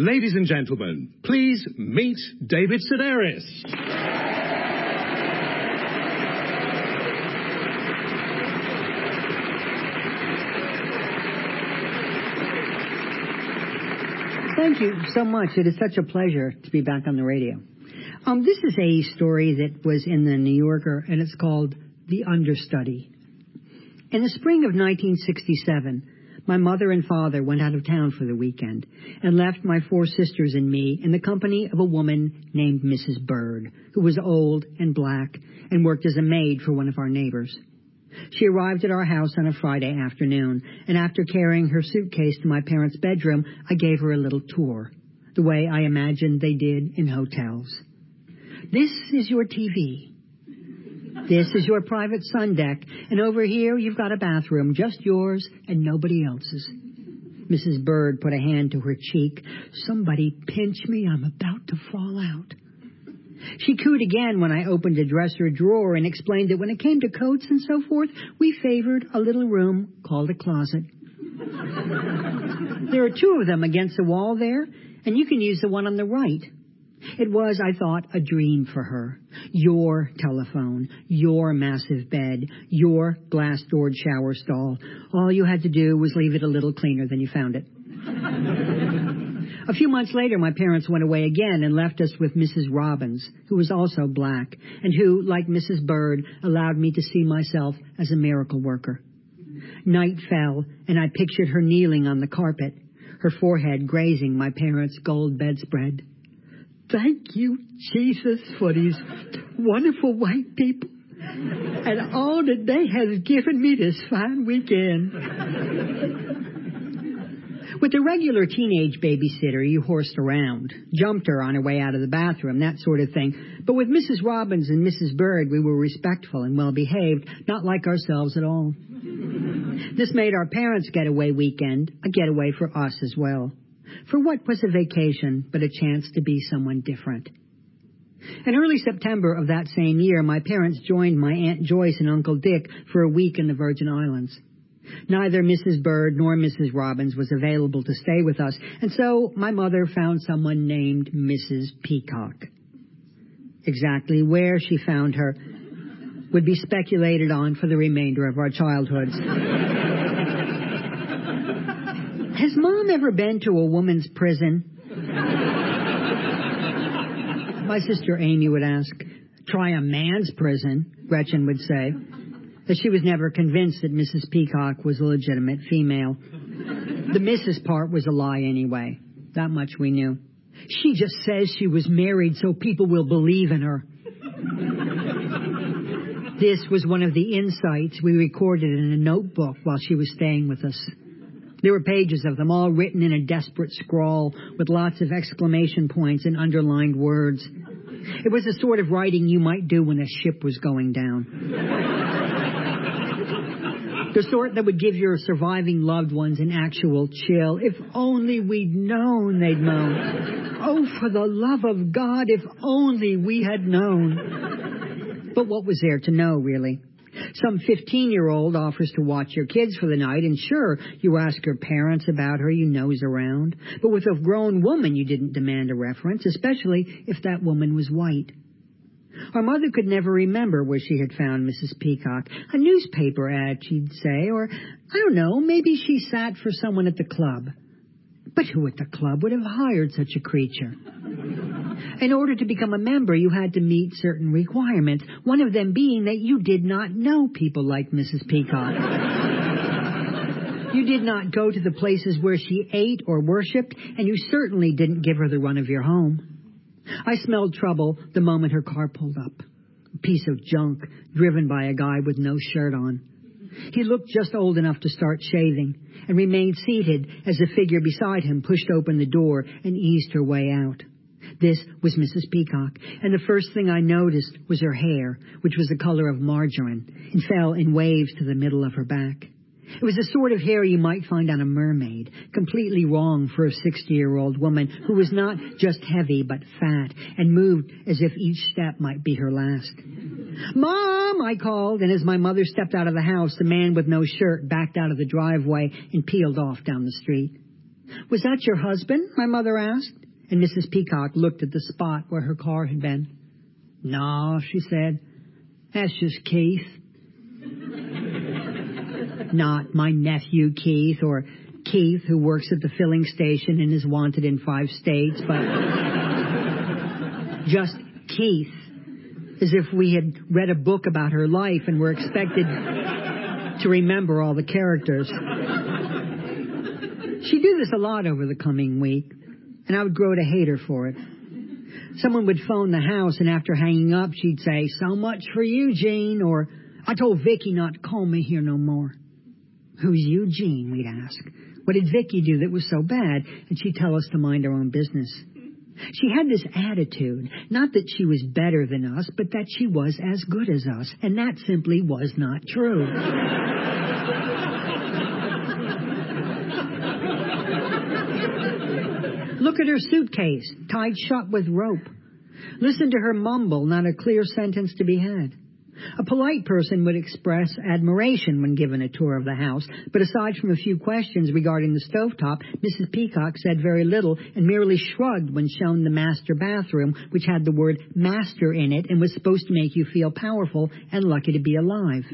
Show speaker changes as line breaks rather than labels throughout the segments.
Ladies and gentlemen, please meet David Sedaris.
Thank you so much. It is such a pleasure to be back on the radio. Um, this is a story that was in the New Yorker, and it's called The Understudy. In the spring of 1967, my mother and father went out of town for the weekend and left my four sisters and me in the company of a woman named Mrs. Bird, who was old and black and worked as a maid for one of our neighbors. She arrived at our house on a Friday afternoon, and after carrying her suitcase to my parents' bedroom, I gave her a little tour, the way I imagined they did in hotels. This is your TV. This is your private sun deck, and over here you've got a bathroom, just yours and nobody else's. Mrs. Bird put a hand to her cheek. Somebody pinch me, I'm about to fall out. She cooed again when I opened a dresser drawer and explained that when it came to coats and so forth, we favored a little room called a closet. there are two of them against the wall there, and you can use the one on the right. It was, I thought, a dream for her. Your telephone, your massive bed, your glass doored shower stall. All you had to do was leave it a little cleaner than you found it. a few months later, my parents went away again and left us with Mrs. Robbins, who was also black, and who, like Mrs. Bird, allowed me to see myself as a miracle worker. Night fell, and I pictured her kneeling on the carpet, her forehead grazing my parents' gold bedspread. Thank you, Jesus, for these wonderful white people and all that they have given me this fine weekend. With a regular teenage babysitter, you horsed around, jumped her on her way out of the bathroom, that sort of thing. But with Mrs. Robbins and Mrs. Bird, we were respectful and well behaved, not like ourselves at all. this made our parents' getaway weekend a getaway for us as well. For what was a vacation but a chance to be someone different? In early September of that same year, my parents joined my Aunt Joyce and Uncle Dick for a week in the Virgin Islands. Neither Mrs. Bird nor Mrs. Robbins was available to stay with us, and so my mother found someone named Mrs. Peacock. Exactly where she found her would be speculated on for the remainder of our childhoods. Has mom ever been to a woman's prison? My sister Amy would ask. Try a man's prison, Gretchen would say. But she was never convinced that Mrs. Peacock was a legitimate female. The Mrs. part was a lie anyway. That much we knew. She just says she was married so people will believe in her. this was one of the insights we recorded in a notebook while she was staying with us. There were pages of them, all written in a desperate scrawl with lots of exclamation points and underlined words. It was the sort of writing you might do when a ship was going down. the sort that would give your surviving loved ones an actual chill. If only we'd known, they'd moan. Oh, for the love of God, if only we had known. But what was there to know, really? Some 15 year old offers to watch your kids for the night, and sure, you ask your parents about her, you nose around. But with a grown woman, you didn't demand a reference, especially if that woman was white. Our mother could never remember where she had found Mrs. Peacock. A newspaper ad, she'd say, or, I don't know, maybe she sat for someone at the club. But who at the club would have hired such a creature? In order to become a member, you had to meet certain requirements, one of them being that you did not know people like Mrs. Peacock. you did not go to the places where she ate or worshipped, and you certainly didn't give her the run of your home. I smelled trouble the moment her car pulled up. A piece of junk driven by a guy with no shirt on. He looked just old enough to start shaving and remained seated as the figure beside him pushed open the door and eased her way out. This was Mrs. Peacock, and the first thing I noticed was her hair, which was the color of margarine and fell in waves to the middle of her back. It was the sort of hair you might find on a mermaid, completely wrong for a 60 year old woman who was not just heavy but fat and moved as if each step might be her last. Mom, I called, and as my mother stepped out of the house, the man with no shirt backed out of the driveway and peeled off down the street. Was that your husband? my mother asked, and Mrs. Peacock looked at the spot where her car had been. No, she said. That's just Keith. Not my nephew Keith or Keith who works at the filling station and is wanted in five states, but just Keith. As if we had read a book about her life and were expected to remember all the characters. She'd do this a lot over the coming week, and I would grow to hate her for it. Someone would phone the house, and after hanging up, she'd say, So much for Eugene, or I told Vicky not to call me here no more. Who's Eugene? We'd ask. What did Vicky do that was so bad? And she'd tell us to mind our own business. She had this attitude, not that she was better than us, but that she was as good as us, and that simply was not true. Look at her suitcase, tied shut with rope. Listen to her mumble, not a clear sentence to be had. A polite person would express admiration when given a tour of the house, but aside from a few questions regarding the stovetop, Mrs. Peacock said very little and merely shrugged when shown the master bathroom, which had the word master in it and was supposed to make you feel powerful and lucky to be alive.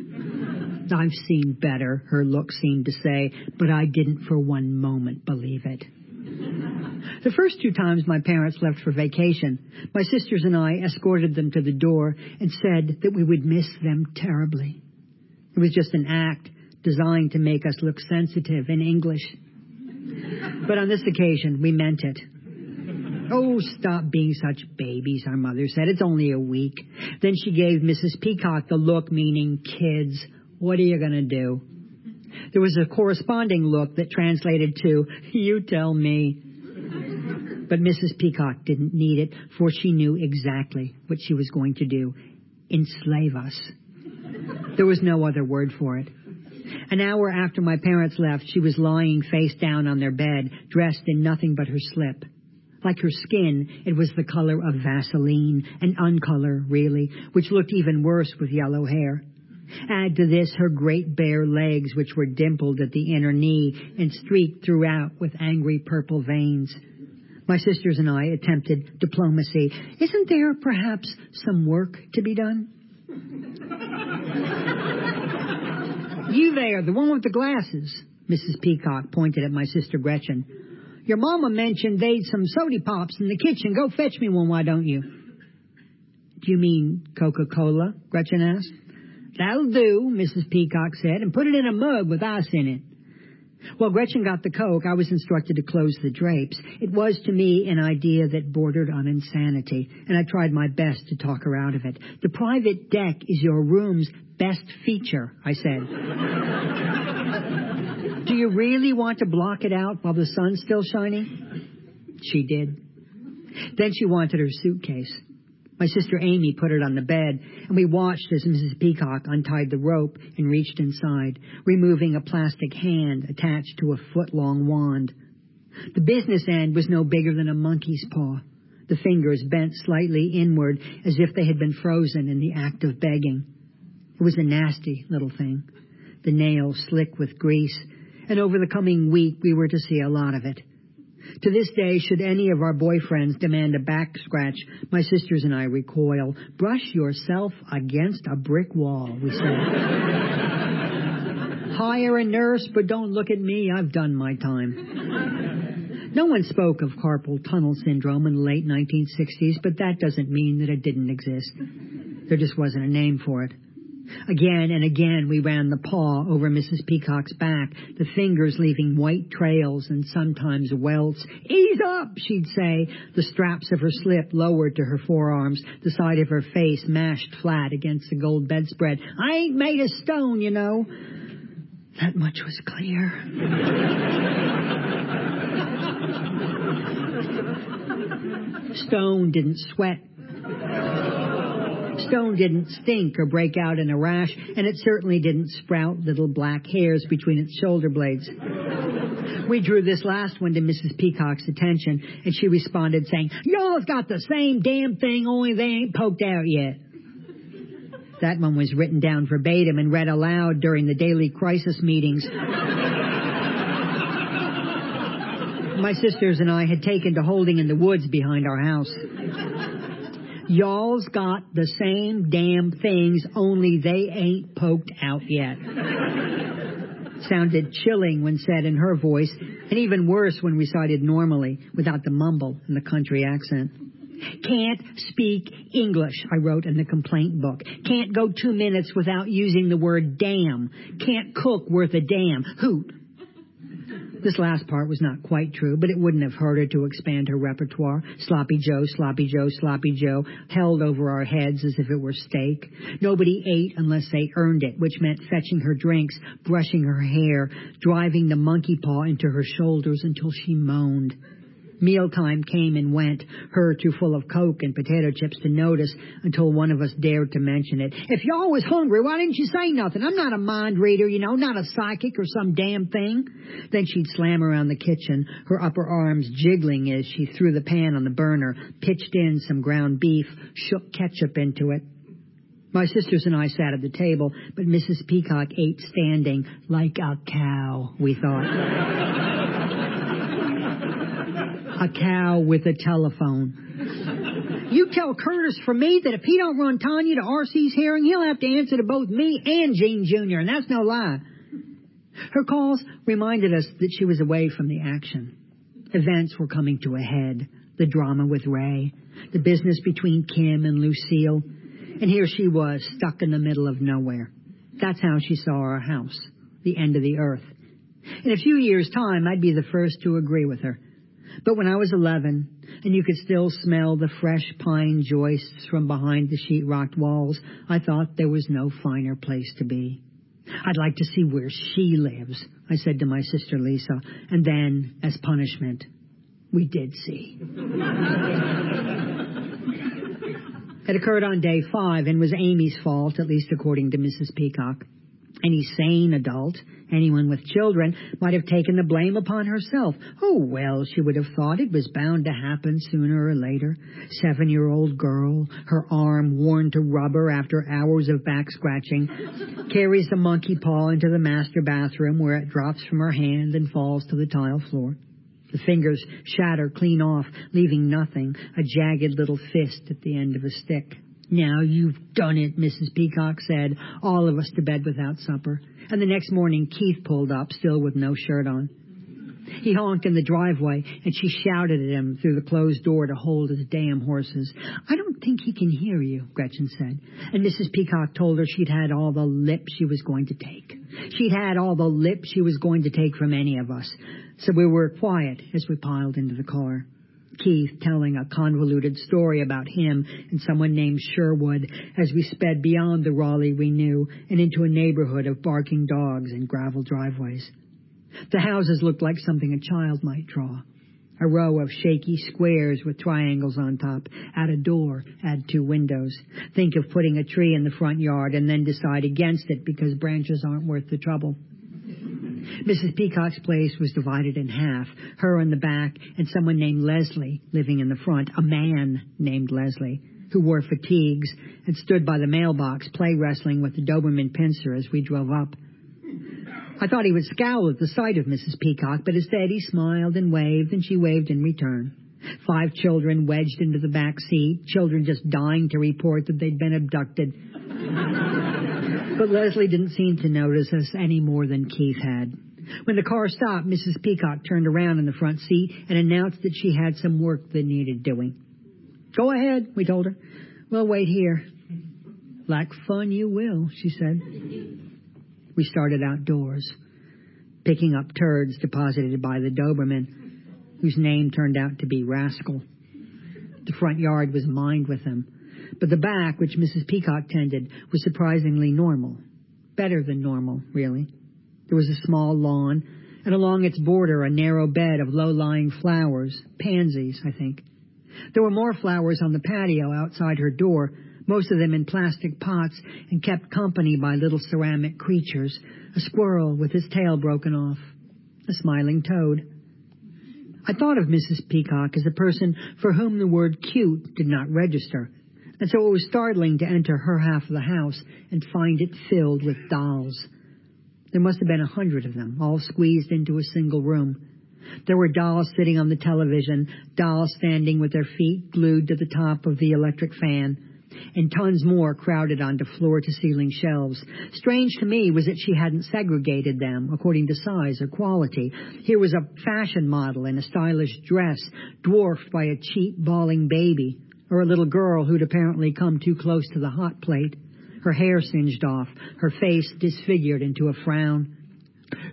I've seen better, her look seemed to say, but I didn't for one moment believe it. The first two times my parents left for vacation, my sisters and I escorted them to the door and said that we would miss them terribly. It was just an act designed to make us look sensitive in English. But on this occasion, we meant it. Oh, stop being such babies, our mother said. It's only a week. Then she gave Mrs. Peacock the look meaning, kids, what are you going to do? There was a corresponding look that translated to, You tell me. But Mrs. Peacock didn't need it, for she knew exactly what she was going to do enslave us. There was no other word for it. An hour after my parents left, she was lying face down on their bed, dressed in nothing but her slip. Like her skin, it was the color of Vaseline, an uncolor, really, which looked even worse with yellow hair. Add to this her great bare legs, which were dimpled at the inner knee and streaked throughout with angry purple veins. My sisters and I attempted diplomacy. Isn't there perhaps some work to be done? you there, the one with the glasses. Mrs. Peacock pointed at my sister Gretchen. Your mama mentioned they'd some sody pops in the kitchen. Go fetch me one, why don't you? Do you mean Coca-Cola? Gretchen asked. That'll do, Mrs. Peacock said, and put it in a mug with ice in it. While Gretchen got the Coke, I was instructed to close the drapes. It was to me an idea that bordered on insanity, and I tried my best to talk her out of it. The private deck is your room's best feature, I said. Do you really want to block it out while the sun's still shining? She did. Then she wanted her suitcase. My sister Amy put it on the bed, and we watched as Mrs. Peacock untied the rope and reached inside, removing a plastic hand attached to a foot-long wand. The business end was no bigger than a monkey's paw, the fingers bent slightly inward as if they had been frozen in the act of begging. It was a nasty little thing, the nails slick with grease, and over the coming week we were to see a lot of it. To this day, should any of our boyfriends demand a back scratch, my sisters and I recoil. Brush yourself against a brick wall, we say. Hire a nurse, but don't look at me. I've done my time. No one spoke of carpal tunnel syndrome in the late 1960s, but that doesn't mean that it didn't exist. There just wasn't a name for it. Again and again we ran the paw over Mrs. Peacock's back, the fingers leaving white trails and sometimes welts. Ease up, she'd say, the straps of her slip lowered to her forearms, the side of her face mashed flat against the gold bedspread. I ain't made of stone, you know. That much was clear. Stone didn't sweat Stone didn't stink or break out in a rash, and it certainly didn't sprout little black hairs between its shoulder blades. We drew this last one to Mrs. Peacock's attention, and she responded saying, Y'all's got the same damn thing, only they ain't poked out yet. That one was written down verbatim and read aloud during the daily crisis meetings. my sisters and I had taken to holding in the woods behind our house. Y'all's got the same damn things, only they ain't poked out yet. Sounded chilling when said in her voice, and even worse when recited normally, without the mumble and the country accent. Can't speak English, I wrote in the complaint book. Can't go two minutes without using the word damn. Can't cook worth a damn. Hoot. This last part was not quite true, but it wouldn't have hurt her to expand her repertoire. Sloppy Joe, Sloppy Joe, Sloppy Joe, held over our heads as if it were steak. Nobody ate unless they earned it, which meant fetching her drinks, brushing her hair, driving the monkey paw into her shoulders until she moaned. Mealtime came and went, her too full of Coke and potato chips to notice until one of us dared to mention it. If y'all was hungry, why didn't you say nothing? I'm not a mind reader, you know, not a psychic or some damn thing. Then she'd slam around the kitchen, her upper arms jiggling as she threw the pan on the burner, pitched in some ground beef, shook ketchup into it. My sisters and I sat at the table, but Mrs. Peacock ate standing like a cow, we thought. a cow with a telephone. You tell Curtis for me that if he don't run Tanya to R.C.'s hearing, he'll have to answer to both me and Gene Jr., and that's no lie. Her calls reminded us that she was away from the action. Events were coming to a head. The drama with Ray, the business between Kim and Lucille, and here she was, stuck in the middle of nowhere. That's how she saw our house, the end of the earth. In a few years' time, I'd be the first to agree with her. But when I was 11, and you could still smell the fresh pine joists from behind the sheetrocked walls, I thought there was no finer place to be. I'd like to see where she lives, I said to my sister Lisa, and then, as punishment, we did see. it occurred on day five and was Amy's fault, at least according to Mrs. Peacock. Any sane adult, anyone with children, might have taken the blame upon herself. Oh, well, she would have thought it was bound to happen sooner or later. Seven year old girl, her arm worn to rubber after hours of back scratching, carries the monkey paw into the master bathroom where it drops from her hand and falls to the tile floor. The fingers shatter clean off, leaving nothing, a jagged little fist at the end of a stick. Now you've done it, Mrs. Peacock said, all of us to bed without supper. And the next morning Keith pulled up, still with no shirt on. He honked in the driveway, and she shouted at him through the closed door to hold his damn horses. I don't think he can hear you, Gretchen said. And Mrs. Peacock told her she'd had all the lip she was going to take. She'd had all the lip she was going to take from any of us. So we were quiet as we piled into the car. Keith telling a convoluted story about him and someone named Sherwood as we sped beyond the Raleigh we knew and into a neighborhood of barking dogs and gravel driveways. The houses looked like something a child might draw. A row of shaky squares with triangles on top. Add a door, add two windows. Think of putting a tree in the front yard and then decide against it because branches aren't worth the trouble. Mrs. Peacock's place was divided in half, her in the back and someone named Leslie living in the front, a man named Leslie, who wore fatigues and stood by the mailbox play wrestling with the Doberman pinscher as we drove up. I thought he would scowl at the sight of Mrs. Peacock, but instead he smiled and waved, and she waved in return. Five children wedged into the back seat, children just dying to report that they'd been abducted. But Leslie didn't seem to notice us any more than Keith had. When the car stopped, Mrs. Peacock turned around in the front seat and announced that she had some work that needed doing. Go ahead, we told her. We'll wait here. Like fun you will, she said. We started outdoors, picking up turds deposited by the Doberman, whose name turned out to be Rascal. The front yard was mined with them, but the back, which Mrs. Peacock tended, was surprisingly normal. Better than normal, really. There was a small lawn, and along its border a narrow bed of low-lying flowers, pansies, I think. There were more flowers on the patio outside her door, most of them in plastic pots and kept company by little ceramic creatures, a squirrel with his tail broken off, a smiling toad. I thought of Mrs. Peacock as a person for whom the word cute did not register, and so it was startling to enter her half of the house and find it filled with dolls. There must have been a hundred of them, all squeezed into a single room. There were dolls sitting on the television, dolls standing with their feet glued to the top of the electric fan, and tons more crowded onto floor to ceiling shelves. Strange to me was that she hadn't segregated them according to size or quality. Here was a fashion model in a stylish dress, dwarfed by a cheap, bawling baby, or a little girl who'd apparently come too close to the hot plate, her hair singed off, her face disfigured into a frown.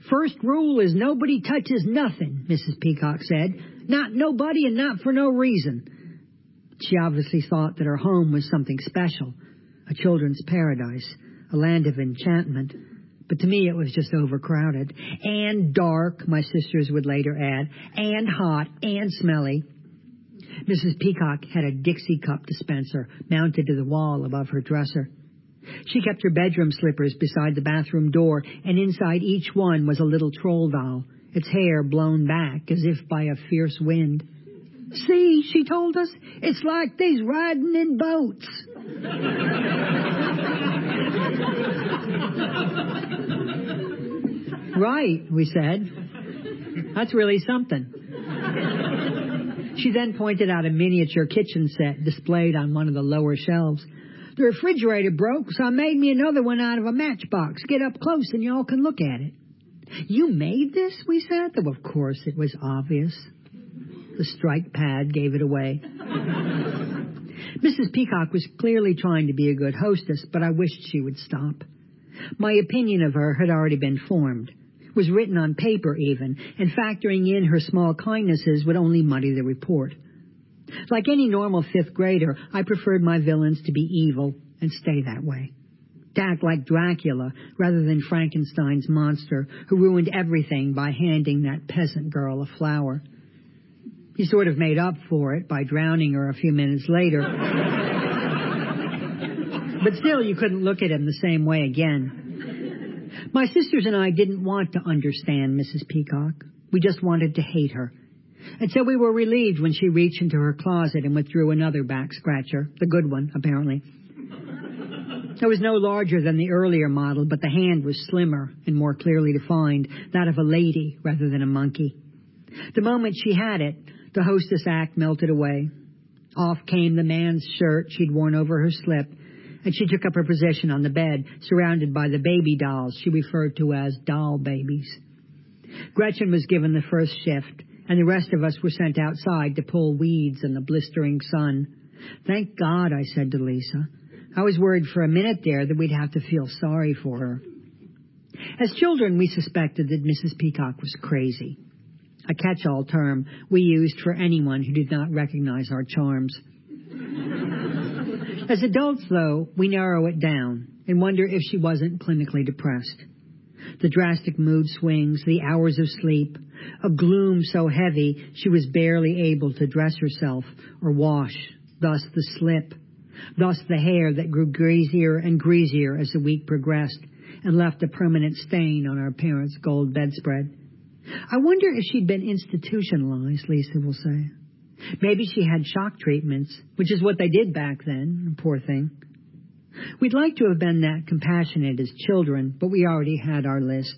First rule is nobody touches nothing, Mrs. Peacock said. Not nobody and not for no reason. She obviously thought that her home was something special, a children's paradise, a land of enchantment. But to me it was just overcrowded. And dark, my sisters would later add, and hot, and smelly. Mrs. Peacock had a Dixie cup dispenser mounted to the wall above her dresser. She kept her bedroom slippers beside the bathroom door, and inside each one was a little troll doll, its hair blown back as if by a fierce wind. See, she told us, it's like these riding in boats. right, we said. That's really something. She then pointed out a miniature kitchen set displayed on one of the lower shelves. The refrigerator broke, so I made me another one out of a matchbox. Get up close and y'all can look at it. You made this, we said. Though of course it was obvious. The strike pad gave it away. Mrs. Peacock was clearly trying to be a good hostess, but I wished she would stop. My opinion of her had already been formed, was written on paper even, and factoring in her small kindnesses would only muddy the report. Like any normal fifth grader, I preferred my villains to be evil and stay that way. To act like Dracula rather than Frankenstein's monster who ruined everything by handing that peasant girl a flower. He sort of made up for it by drowning her a few minutes later. but still, you couldn't look at him the same way again. My sisters and I didn't want to understand Mrs. Peacock. We just wanted to hate her and so we were relieved when she reached into her closet and withdrew another back scratcher, the good one, apparently. It was no larger than the earlier model, but the hand was slimmer and more clearly defined, that of a lady rather than a monkey. The moment she had it, the hostess act melted away. Off came the man's shirt she'd worn over her slip, and she took up her position on the bed, surrounded by the baby dolls she referred to as doll babies. Gretchen was given the first shift, and the rest of us were sent outside to pull weeds in the blistering sun. Thank God, I said to Lisa. I was worried for a minute there that we'd have to feel sorry for her. As children, we suspected that Mrs. Peacock was crazy, a catch-all term we used for anyone who did not recognize our charms. As adults, though, we narrow it down and wonder if she wasn't clinically depressed the drastic mood swings, the hours of sleep, a gloom so heavy she was barely able to dress herself or wash, thus the slip, thus the hair that grew greasier and greasier as the week progressed and left a permanent stain on our parents' gold bedspread. I wonder if she'd been institutionalized, Lisa will say. Maybe she had shock treatments, which is what they did back then, poor thing. We'd like to have been that compassionate as children, but we already had our list,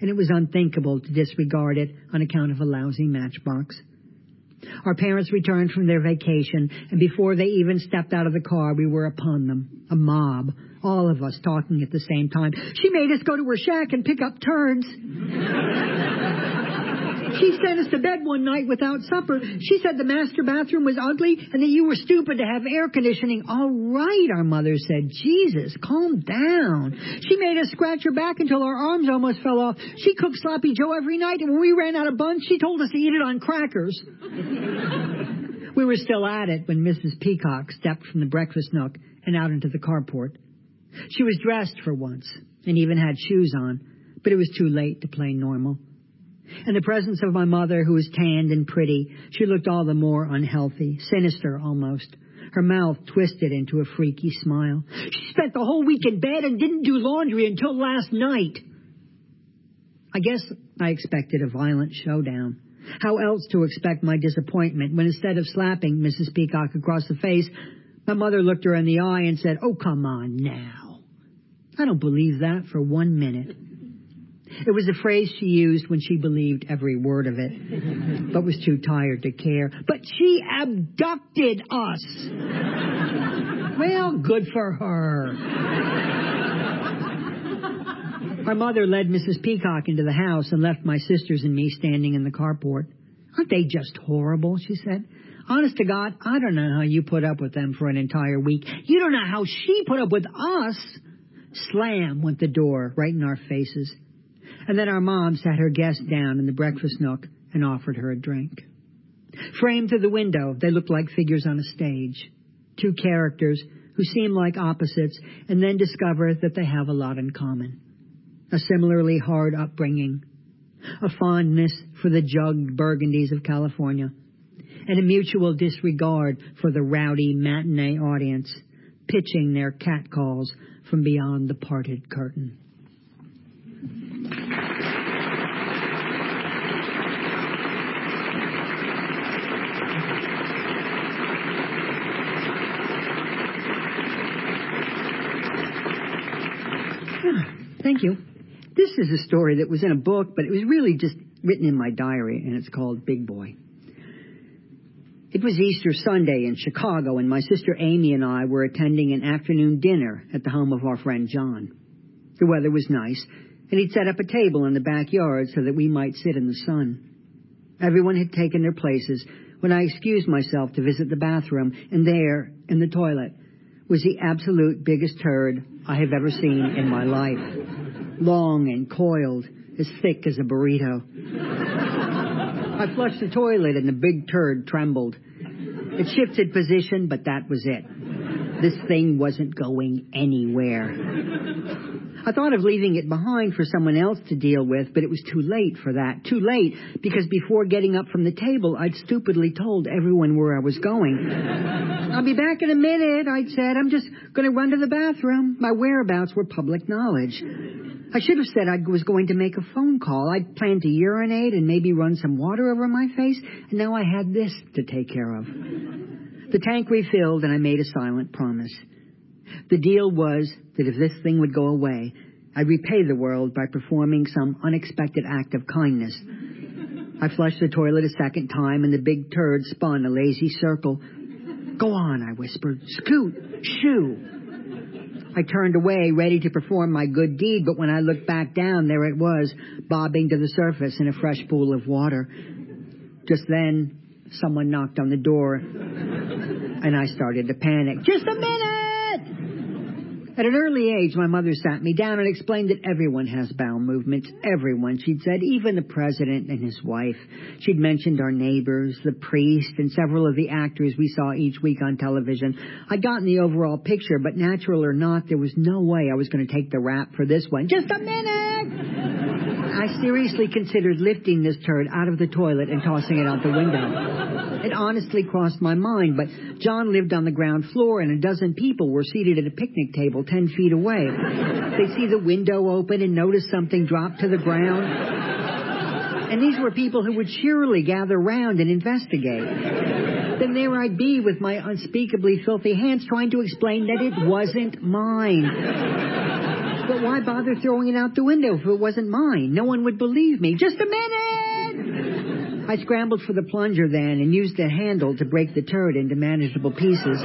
and it was unthinkable to disregard it on account of a lousy matchbox. Our parents returned from their vacation, and before they even stepped out of the car, we were upon them, a mob, all of us talking at the same time. She made us go to her shack and pick up turds. She sent us to bed one night without supper. She said the master bathroom was ugly and that you were stupid to have air conditioning. All right, our mother said. Jesus, calm down. She made us scratch her back until our arms almost fell off. She cooked sloppy joe every night and when we ran out of buns, she told us to eat it on crackers. we were still at it when Mrs. Peacock stepped from the breakfast nook and out into the carport. She was dressed for once and even had shoes on, but it was too late to play normal. In the presence of my mother, who was tanned and pretty, she looked all the more unhealthy, sinister almost. Her mouth twisted into a freaky smile. She spent the whole week in bed and didn't do laundry until last night. I guess I expected a violent showdown. How else to expect my disappointment when instead of slapping Mrs. Peacock across the face, my mother looked her in the eye and said, Oh, come on now. I don't believe that for one minute. It was a phrase she used when she believed every word of it, but was too tired to care. But she abducted us. well, good for her. Our mother led Mrs. Peacock into the house and left my sisters and me standing in the carport. Aren't they just horrible? She said. Honest to God, I don't know how you put up with them for an entire week. You don't know how she put up with us. Slam went the door right in our faces. And then our mom sat her guest down in the breakfast nook and offered her a drink. Framed through the window, they looked like figures on a stage. Two characters who seem like opposites and then discover that they have a lot in common. A similarly hard upbringing, a fondness for the jugged burgundies of California, and a mutual disregard for the rowdy matinee audience, pitching their catcalls from beyond the parted curtain. Thank you. This is a story that was in a book, but it was really just written in my diary, and it's called Big Boy. It was Easter Sunday in Chicago, and my sister Amy and I were attending an afternoon dinner at the home of our friend John. The weather was nice, and he'd set up a table in the backyard so that we might sit in the sun. Everyone had taken their places when I excused myself to visit the bathroom, and there, in the toilet, was the absolute biggest turd I have ever seen in my life. Long and coiled, as thick as a burrito. I flushed the toilet and the big turd trembled. It shifted position, but that was it. This thing wasn't going anywhere. I thought of leaving it behind for someone else to deal with, but it was too late for that. Too late because before getting up from the table, I'd stupidly told everyone where I was going. I'll be back in a minute, I'd said. I'm just going to run to the bathroom. My whereabouts were public knowledge. I should have said I was going to make a phone call. I'd planned to urinate and maybe run some water over my face, and now I had this to take care of. The tank refilled, and I made a silent promise. The deal was that if this thing would go away, I'd repay the world by performing some unexpected act of kindness. I flushed the toilet a second time, and the big turd spun a lazy circle. Go on, I whispered. Scoot, shoo. I turned away, ready to perform my good deed, but when I looked back down, there it was, bobbing to the surface in a fresh pool of water. Just then, someone knocked on the door, and I started to panic. Just a minute! At an early age, my mother sat me down and explained that everyone has bowel movements. Everyone, she'd said, even the president and his wife. She'd mentioned our neighbors, the priest, and several of the actors we saw each week on television. I'd gotten the overall picture, but natural or not, there was no way I was going to take the rap for this one. Just a minute! I seriously considered lifting this turd out of the toilet and tossing it out the window. It honestly crossed my mind, but John lived on the ground floor and a dozen people were seated at a picnic table ten feet away. They see the window open and notice something drop to the ground. And these were people who would cheerily gather round and investigate. Then there I'd be with my unspeakably filthy hands trying to explain that it wasn't mine. But why bother throwing it out the window if it wasn't mine? No one would believe me. Just a minute! I scrambled for the plunger then and used the handle to break the turd into manageable pieces.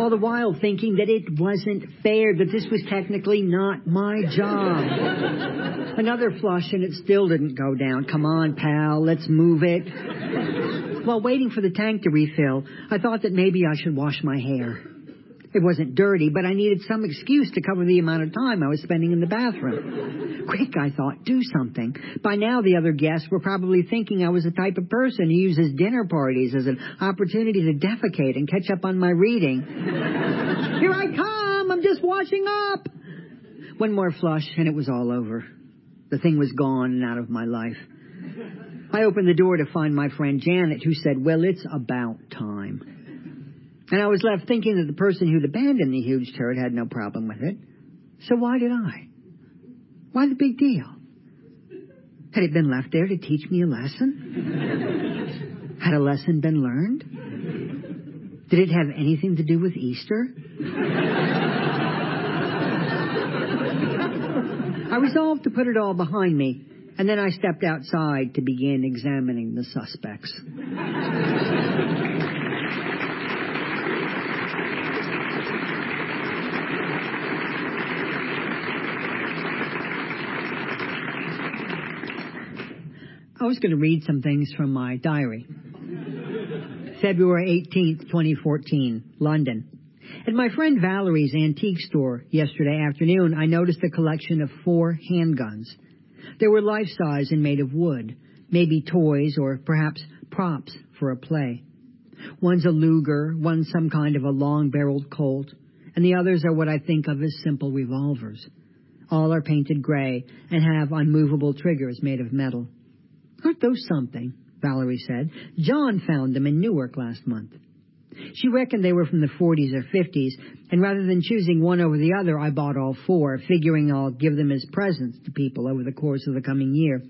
All the while thinking that it wasn't fair, that this was technically not my job. Another flush and it still didn't go down. Come on, pal, let's move it. While waiting for the tank to refill, I thought that maybe I should wash my hair. It wasn't dirty, but I needed some excuse to cover the amount of time I was spending in the bathroom. Quick, I thought, do something. By now, the other guests were probably thinking I was the type of person who uses dinner parties as an opportunity to defecate and catch up on my reading. Here I come! I'm just washing up! One more flush, and it was all over. The thing was gone and out of my life. I opened the door to find my friend Janet, who said, Well, it's about time. And I was left thinking that the person who'd abandoned the huge turret had no problem with it. So why did I? Why the big deal? Had it been left there to teach me a lesson? Had a lesson been learned? Did it have anything to do with Easter? I resolved to put it all behind me, and then I stepped outside to begin examining the suspects. I was going to read some things from my diary. February 18th, 2014, London. At my friend Valerie's antique store yesterday afternoon, I noticed a collection of four handguns. They were life size and made of wood, maybe toys or perhaps props for a play. One's a Luger, one's some kind of a long barreled Colt, and the others are what I think of as simple revolvers. All are painted gray and have unmovable triggers made of metal. Aren't those something? Valerie said. John found them in Newark last month. She reckoned they were from the 40s or 50s, and rather than choosing one over the other, I bought all four, figuring I'll give them as presents to people over the course of the coming year.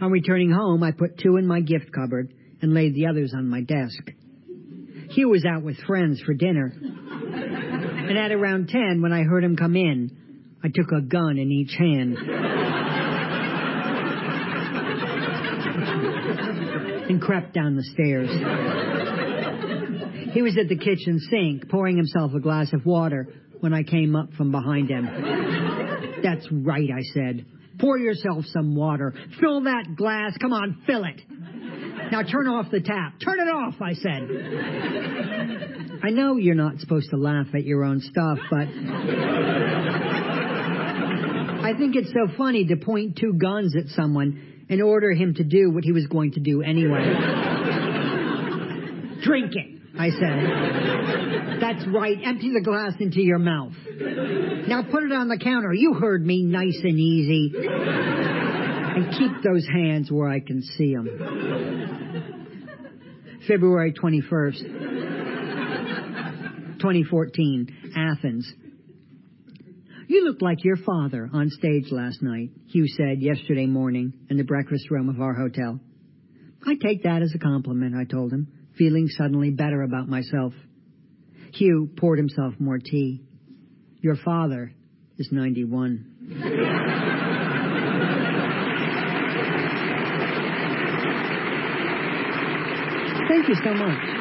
On returning home, I put two in my gift cupboard and laid the others on my desk. Hugh was out with friends for dinner. And at around 10, when I heard him come in, I took a gun in each hand. And crept down the stairs. He was at the kitchen sink pouring himself a glass of water when I came up from behind him. That's right, I said. Pour yourself some water. Fill that glass. Come on, fill it. Now turn off the tap. Turn it off, I said. I know you're not supposed to laugh at your own stuff, but I think it's so funny to point two guns at someone and order him to do what he was going to do anyway. Drink it, I said. That's right. Empty the glass into your mouth. Now put it on the counter. You heard me nice and easy. And keep those hands where I can see them. February 21st, 2014, Athens. You looked like your father on stage last night, Hugh said yesterday morning in the breakfast room of our hotel. I take that as a compliment, I told him, feeling suddenly better about myself. Hugh poured himself more tea. Your father is 91. Thank you so much.